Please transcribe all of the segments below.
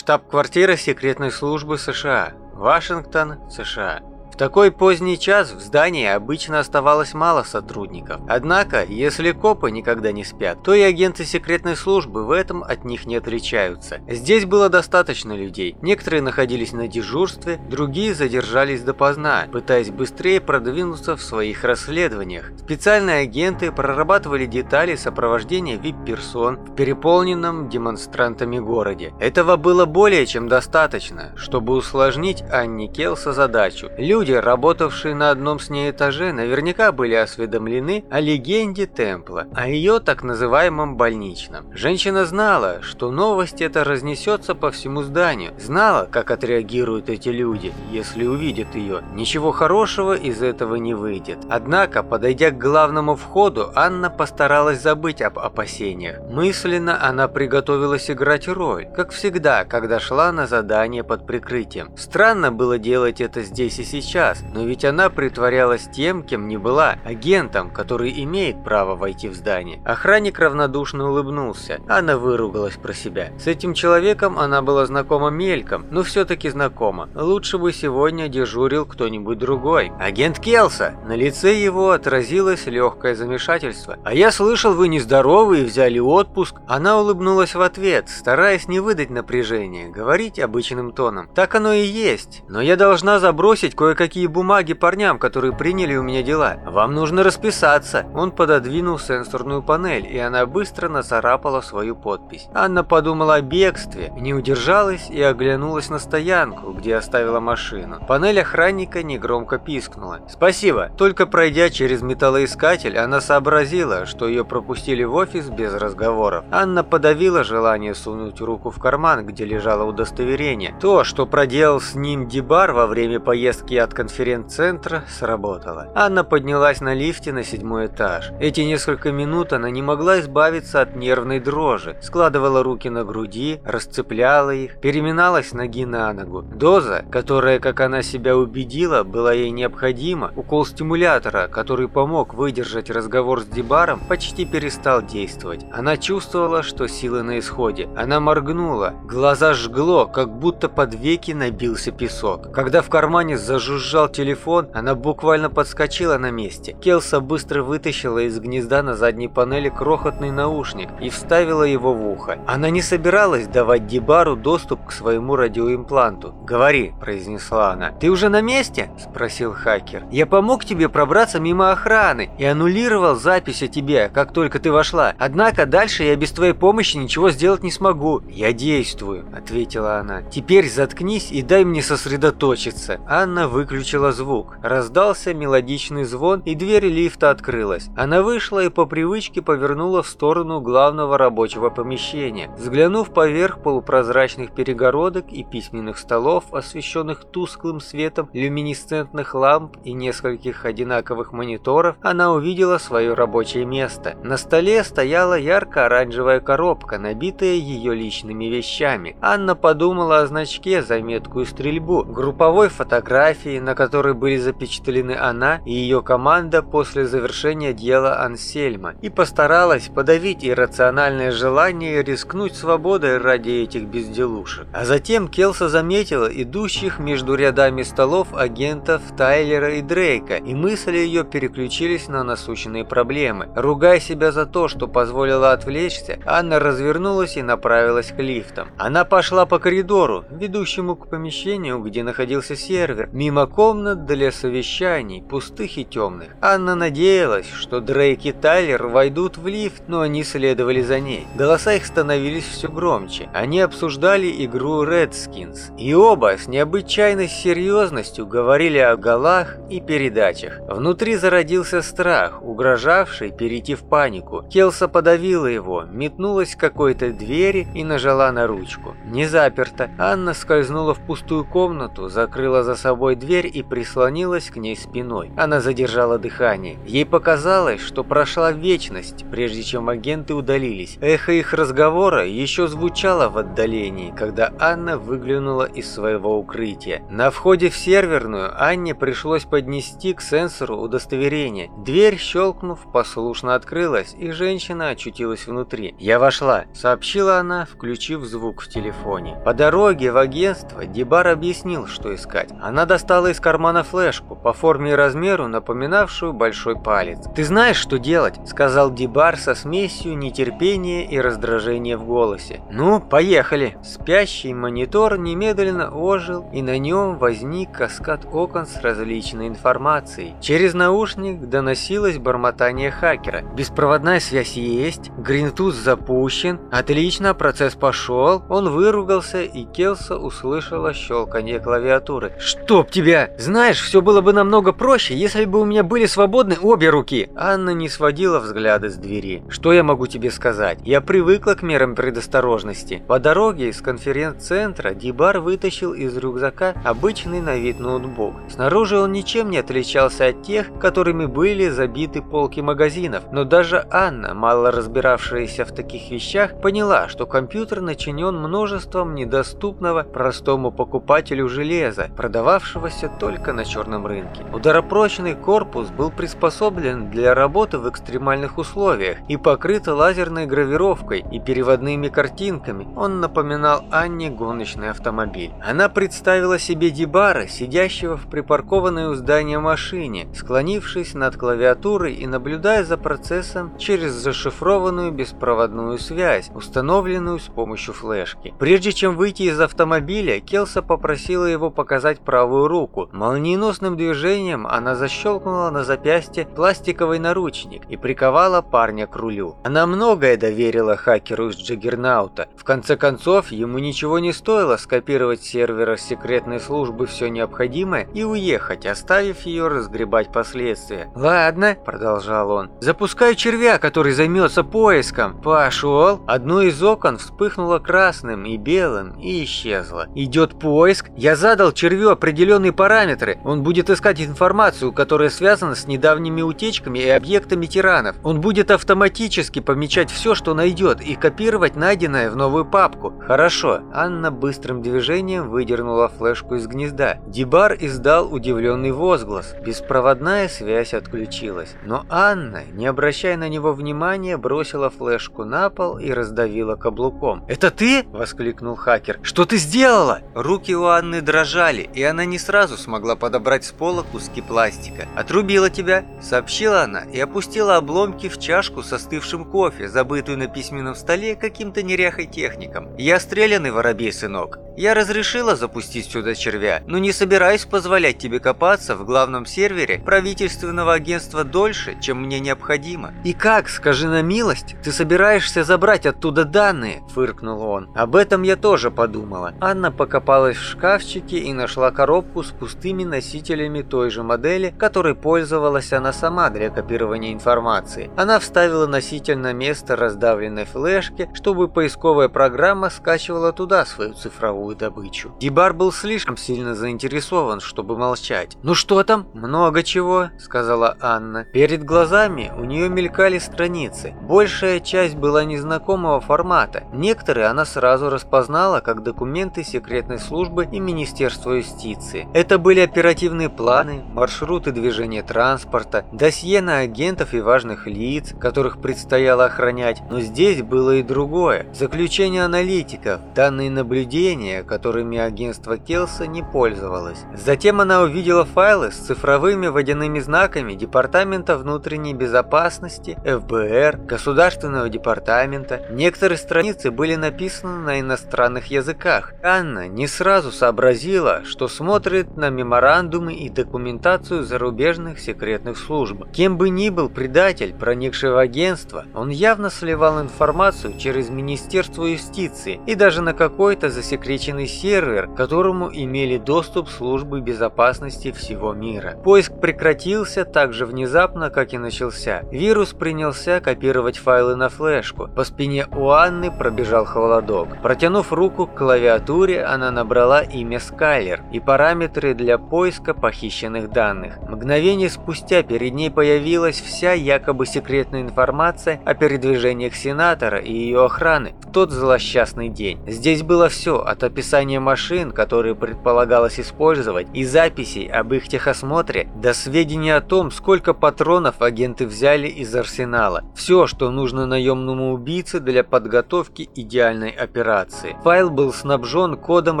Штаб-квартира секретной службы США. Вашингтон, США такой поздний час в здании обычно оставалось мало сотрудников. Однако, если копы никогда не спят, то и агенты секретной службы в этом от них не отличаются. Здесь было достаточно людей. Некоторые находились на дежурстве, другие задержались допоздна, пытаясь быстрее продвинуться в своих расследованиях. Специальные агенты прорабатывали детали сопровождения VIP-персон в переполненном демонстрантами городе. Этого было более чем достаточно, чтобы усложнить Анне Келса задачу. Люди, Люди, работавшие на одном с ней этаже, наверняка были осведомлены о легенде Темпла, о ее так называемом больничном. Женщина знала, что новость эта разнесется по всему зданию, знала, как отреагируют эти люди, если увидят ее. Ничего хорошего из этого не выйдет. Однако, подойдя к главному входу, Анна постаралась забыть об опасениях. Мысленно она приготовилась играть роль, как всегда, когда шла на задание под прикрытием. Странно было делать это здесь и сейчас, сейчас, но ведь она притворялась тем, кем не была, агентом, который имеет право войти в здание. Охранник равнодушно улыбнулся. Она выругалась про себя. С этим человеком она была знакома мельком, но все-таки знакома. Лучше бы сегодня дежурил кто-нибудь другой. Агент Келса! На лице его отразилось легкое замешательство. «А я слышал, вы нездоровы и взяли отпуск». Она улыбнулась в ответ, стараясь не выдать напряжения, говорить обычным тоном. «Так оно и есть, но я должна забросить кое-какие кое-какие бумаги парням, которые приняли у меня дела. Вам нужно расписаться». Он пододвинул сенсорную панель, и она быстро нацарапала свою подпись. Анна подумала о бегстве, не удержалась и оглянулась на стоянку, где оставила машину. Панель охранника негромко пискнула. «Спасибо». Только пройдя через металлоискатель, она сообразила, что ее пропустили в офис без разговоров. Анна подавила желание сунуть руку в карман, где лежало удостоверение. То, что проделал с ним Дебар во время поездки от конференц-центра сработало. Анна поднялась на лифте на седьмой этаж. Эти несколько минут она не могла избавиться от нервной дрожи, складывала руки на груди, расцепляла их, переминалась ноги на ногу. Доза, которая, как она себя убедила, была ей необходима, укол стимулятора, который помог выдержать разговор с Дебаром, почти перестал действовать. Она чувствовала, что силы на исходе. Она моргнула, глаза жгло, как будто под веки набился песок. Когда в кармане зажужжал жужжал телефон, она буквально подскочила на месте. Келса быстро вытащила из гнезда на задней панели крохотный наушник и вставила его в ухо. Она не собиралась давать Дебару доступ к своему радиоимпланту. «Говори», – произнесла она. «Ты уже на месте?» – спросил хакер. «Я помог тебе пробраться мимо охраны и аннулировал запись о тебе, как только ты вошла. Однако дальше я без твоей помощи ничего сделать не смогу». «Я действую», – ответила она. «Теперь заткнись и дай мне сосредоточиться». Анна выключила выключила звук. Раздался мелодичный звон, и дверь лифта открылась. Она вышла и по привычке повернула в сторону главного рабочего помещения. Взглянув поверх полупрозрачных перегородок и письменных столов, освещенных тусклым светом люминесцентных ламп и нескольких одинаковых мониторов, она увидела свое рабочее место. На столе стояла ярко-оранжевая коробка, набитая ее личными вещами. Анна подумала о значке за меткую стрельбу, групповой фотографии, на которой были запечатлены она и ее команда после завершения дела Ансельма, и постаралась подавить иррациональное желание рискнуть свободой ради этих безделушек. А затем Келса заметила идущих между рядами столов агентов Тайлера и Дрейка, и мысли ее переключились на насущные проблемы. Ругая себя за то, что позволила отвлечься, Анна развернулась и направилась к лифтам. Она пошла по коридору, ведущему к помещению, где находился сервер, мимо комнат для совещаний, пустых и темных. Анна надеялась, что Дрейк и Тайлер войдут в лифт, но они следовали за ней. Голоса их становились все громче. Они обсуждали игру Redskins. И оба с необычайной серьезностью говорили о голах и передачах. Внутри зародился страх, угрожавший перейти в панику. Келса подавила его, метнулась к какой-то двери и нажала на ручку. Не заперто. Анна скользнула в пустую комнату, закрыла за собой дверь дверь и прислонилась к ней спиной. Она задержала дыхание. Ей показалось, что прошла вечность, прежде чем агенты удалились. Эхо их разговора еще звучало в отдалении, когда Анна выглянула из своего укрытия. На входе в серверную Анне пришлось поднести к сенсору удостоверение. Дверь, щелкнув, послушно открылась, и женщина очутилась внутри. «Я вошла», — сообщила она, включив звук в телефоне. По дороге в агентство Дебар объяснил, что искать. Она достала из кармана флешку, по форме и размеру напоминавшую большой палец. «Ты знаешь, что делать?» – сказал Дебар со смесью нетерпения и раздражения в голосе. «Ну, поехали!» Спящий монитор немедленно ожил, и на нем возник каскад окон с различной информацией. Через наушник доносилось бормотание хакера. «Беспроводная связь есть, Гринтуз запущен, отлично, процесс пошел». Он выругался, и Келса услышала щелканье клавиатуры. «Чтоб тебя! Знаешь, все было бы намного проще, если бы у меня были свободны обе руки!» Анна не сводила взгляды с двери. «Что я могу тебе сказать? Я привыкла к мерам предосторожности». По дороге из конференц-центра Дибар вытащил из рюкзака обычный на вид ноутбук. Снаружи он ничем не отличался от тех, которыми были забиты полки магазинов, но даже Анна, мало разбиравшаяся в таких вещах, поняла, что компьютер начинен множеством недоступного простому покупателю железа, продававшегося только на черном рынке. Ударопрочный корпус был приспособлен для работы в экстремальных условиях и покрыт лазерной гравировкой и переводными картинками. Он напоминал Анне гоночный автомобиль. Она представила себе Дибара, сидящего в припаркованной у здания машине, склонившись над клавиатурой и наблюдая за процессом через зашифрованную беспроводную связь, установленную с помощью флешки. Прежде чем выйти из автомобиля, Келса попросила его показать правую руку. Молниеносным движением она защелкнула на запястье пластиковый наручник и приковала парня к рулю. Она многое доверила хакеру из Джаггернаута. В конце концов, ему ничего не стоило скопировать с сервера секретной службы все необходимое и уехать, оставив ее разгребать последствия. «Ладно», — продолжал он, — «запускаю червя, который займется поиском». «Пошел». Одно из окон вспыхнуло красным и белым и исчезло. «Идет поиск. Я задал червю определенные параметры. Он будет искать информацию, которая связана с недавними утечками и объектами тиранов. Он будет автоматически помечать все, что найдет, и копировать найденное в новую папку. Хорошо. Анна быстрым движением выдернула флешку из гнезда. Дибар издал удивленный возглас. Беспроводная связь отключилась. Но Анна, не обращая на него внимания, бросила флешку на пол и раздавила каблуком. «Это ты?» – воскликнул хакер. «Что ты сделала?» Руки у Анны дрожали, и она не сразу смогла подобрать с пола куски пластика. «Отрубила тебя», – сообщила она и опустила обломки в чашку со остывшим кофе, забытую на письменном столе каким-то неряхой техником. «Я стрелянный воробей, сынок. Я разрешила запустить сюда червя, но не собираюсь позволять тебе копаться в главном сервере правительственного агентства дольше, чем мне необходимо». «И как, скажи на милость, ты собираешься забрать оттуда данные?» – фыркнул он. «Об этом я тоже подумала». Анна покопалась в шкафчике и нашла коробку с пустыми носителями той же модели, которой пользовалась она сама для копирования информации. Она вставила носитель на место раздавленной флешки, чтобы поисковая программа скачивала туда свою цифровую добычу. Дибар был слишком сильно заинтересован, чтобы молчать. «Ну что там?» «Много чего», — сказала Анна. Перед глазами у нее мелькали страницы. Большая часть была незнакомого формата. Некоторые она сразу распознала как документы секретной службы и Министерства юстиции. Это были оперативные планы, маршруты движения транспорта, досье на агентов и важных лиц, которых предстояло охранять. Но здесь было и другое. Заключение аналитиков, данные наблюдения, которыми агентство Келса не пользовалось. Затем она увидела файлы с цифровыми водяными знаками Департамента внутренней безопасности, ФБР, Государственного департамента. Некоторые страницы были написаны на иностранных языках. Анна не сразу сообразила, что смотрит на меморандумы и документацию зарубежных секретных служб. Кем бы ни был предатель, проникший в агентство, он явно сливал информацию через Министерство юстиции и даже на какой-то засекреченный сервер, к которому имели доступ службы безопасности всего мира. Поиск прекратился так же внезапно, как и начался. Вирус принялся копировать файлы на флешку. По спине у Анны пробежал холодок. Протянув руку к клавиатуре, она набрала имя Скайлер и параметры для поиска похищенных данных. Мгновение спустя перед ней появилась вся якобы секретная информация о передвижениях сенатора и ее охраны в тот злосчастный день. Здесь было все, от описания машин, которые предполагалось использовать, и записей об их техосмотре, до сведений о том, сколько патронов агенты взяли из арсенала. Все, что нужно наемному убийце для подготовки идеальной операции. Файл был снабжен кодом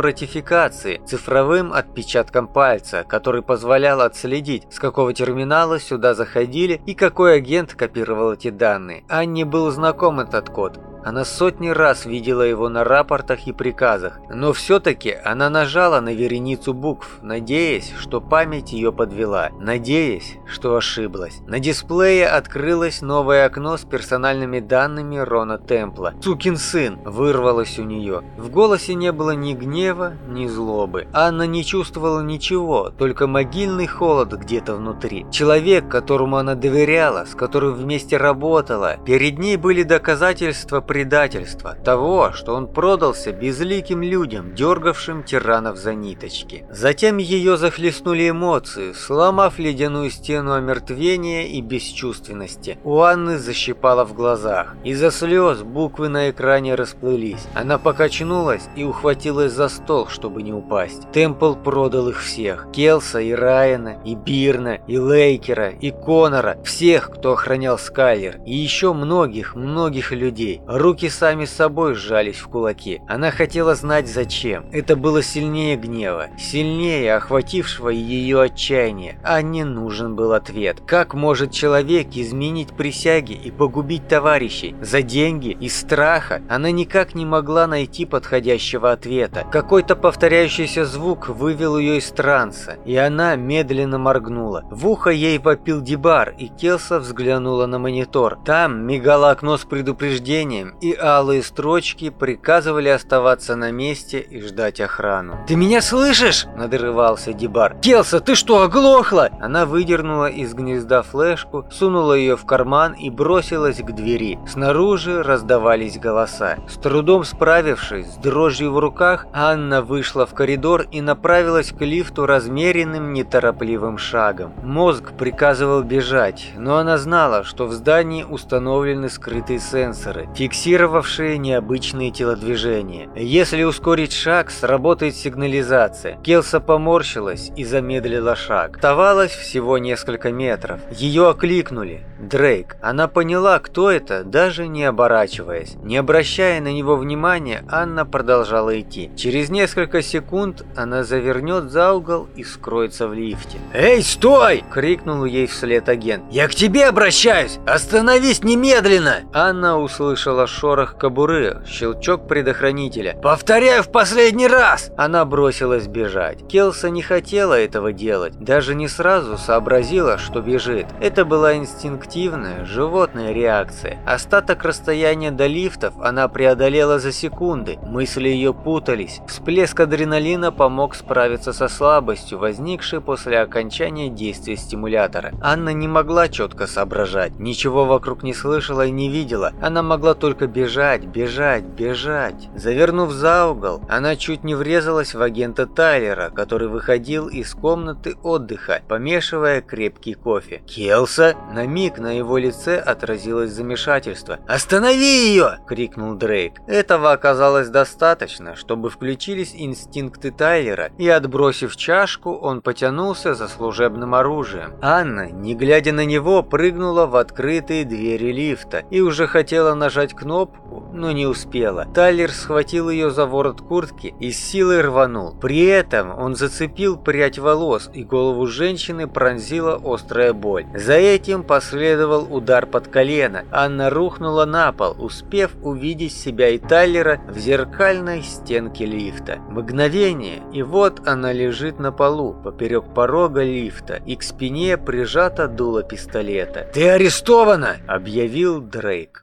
ратификации, цифровым отпечатком пальца, который позволял отследить, с какого терминала сюда заходили и какой агент копировал эти данные. Анне был знаком этот код. Она сотни раз видела его на рапортах и приказах, но все-таки она нажала на вереницу букв, надеясь, что память ее подвела, надеясь, что ошиблась. На дисплее открылось новое окно с персональными данными Рона Темпла. «Сукин сын!» вырвалось у нее. В голосе не было ни гнева, ни злобы. Анна не чувствовала ничего, только могильный холод где-то внутри. Человек, которому она доверяла, с которым вместе работала, перед ней были доказательства предательства, того, что он продался безликим людям, дергавшим тиранов за ниточки. Затем ее захлестнули эмоции, сломав ледяную стену омертвения и бесчувственности. У Анны защипала в глазах. Из-за слез буквы на экране расплылись. Она покачнулась и ухватилась за стол, чтобы не упасть. Темпл продал их всех. Келса и Райана, и Бирна, и Лейкера, и Конора. Всех, кто охранял Скайлер. И еще многих, многих людей. Руки сами собой сжались в кулаки. Она хотела знать зачем. Это было сильнее гнева, сильнее охватившего ее отчаяния. А не нужен был ответ. Как может человек изменить присяги и погубить товарищей? За деньги? Из страха? Она никак не могла найти подходящего ответа. Какой-то повторяющийся звук вывел ее из транса, и она медленно моргнула. В ухо ей вопил Дебар, и Келса взглянула на монитор. Там мигало окно с предупреждением, и алые строчки приказывали оставаться на месте и ждать охрану. «Ты меня слышишь?» – надрывался Дебар. «Келса, ты что, оглохла?» Она выдернула из гнезда флешку, сунула ее в карман и бросилась к двери. Снаружи раздавались голоса. С трудом справившись с дрожью в руках, Анна вышла в коридор и направилась к лифту размеренным, неторопливым шагом. Мозг приказывал бежать, но она знала, что в здании установлены скрытые сенсоры, фиксирующие фиксировавшие необычные телодвижения. Если ускорить шаг, сработает сигнализация. Келса поморщилась и замедлила шаг. Оставалось всего несколько метров. Ее окликнули. Дрейк. Она поняла, кто это, даже не оборачиваясь. Не обращая на него внимания, Анна продолжала идти. Через несколько секунд она завернет за угол и скроется в лифте. «Эй, стой!» – крикнул ей вслед агент. «Я к тебе обращаюсь! Остановись немедленно!» Анна услышала шорох кобуры, щелчок предохранителя. «Повторяю в последний раз!» Она бросилась бежать. Келса не хотела этого делать, даже не сразу сообразила, что бежит. Это была инстинктивная, животная реакция. Остаток расстояния до лифтов она преодолела за секунды. Мысли ее путались. Всплеск адреналина помог справиться со слабостью, возникшей после окончания действия стимулятора. Анна не могла четко соображать, ничего вокруг не слышала и не видела. Она могла только только бежать, бежать, бежать. Завернув за угол, она чуть не врезалась в агента Тайлера, который выходил из комнаты отдыха, помешивая крепкий кофе. «Келса!» На миг на его лице отразилось замешательство. «Останови ее!» – крикнул Дрейк. Этого оказалось достаточно, чтобы включились инстинкты Тайлера, и отбросив чашку, он потянулся за служебным оружием. Анна, не глядя на него, прыгнула в открытые двери лифта и уже хотела нажать кнопку, кнопку, но не успела. Тайлер схватил ее за ворот куртки и с силой рванул. При этом он зацепил прядь волос, и голову женщины пронзила острая боль. За этим последовал удар под колено. Анна рухнула на пол, успев увидеть себя и Тайлера в зеркальной стенке лифта. Мгновение, и вот она лежит на полу, поперек порога лифта, и к спине прижата дуло пистолета. «Ты арестована!» – объявил Дрейк.